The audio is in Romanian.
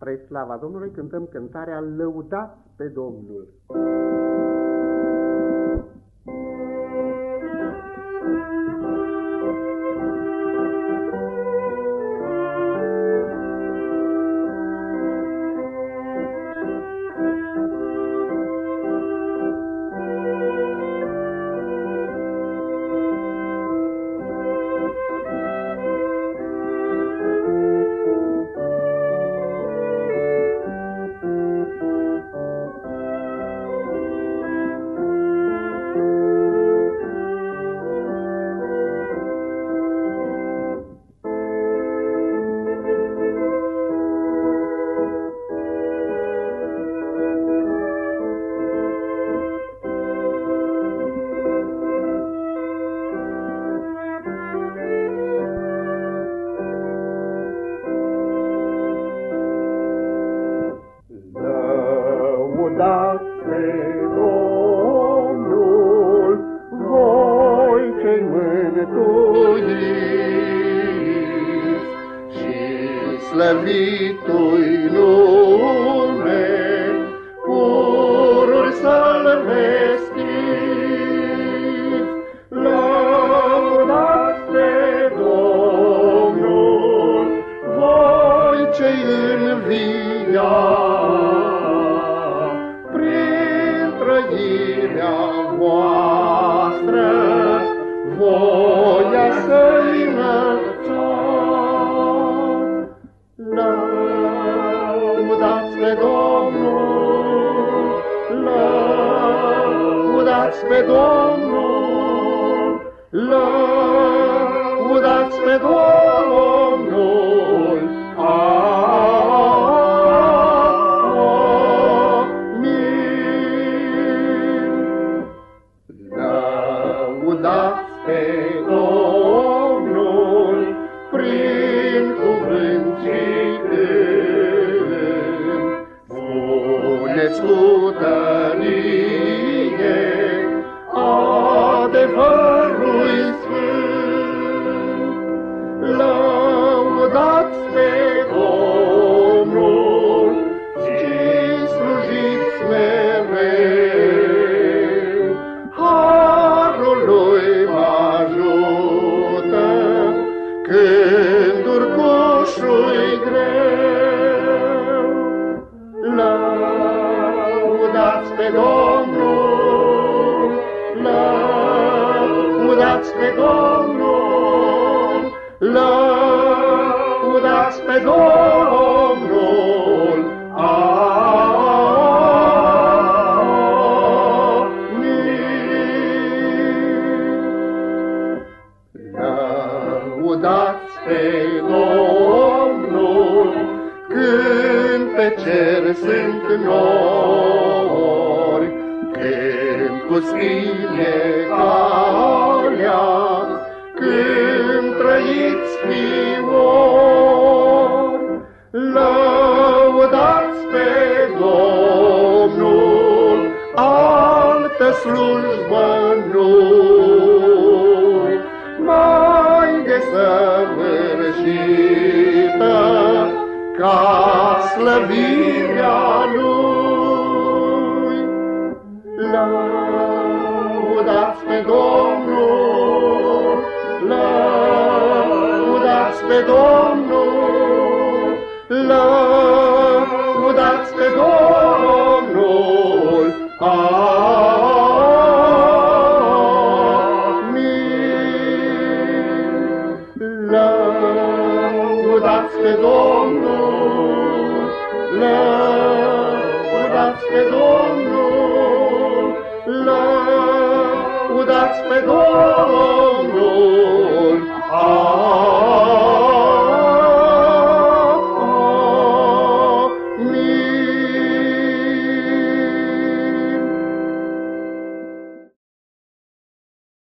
Spre slava Domnului cântăm cântarea Lăudați pe Domnul. Slăvitui nume, pe Domnul, lăudați pe Domnul, lăudați lăudați pe Domnul, lăudați pe Domnul. Amin. Lăudați pe Domnul, când pe cer sunt nori, când cu scrie calea, când trăiți fiori, lăudați pe Domnul, altă slujbă nu, mai desăvârșită, ca slăvirea Lui. Lăudați pe Domnul, lăudați pe Domnul. Amin. Lăudați pe Domnul, lăudați pe Domnul, lăudați pe Domnul.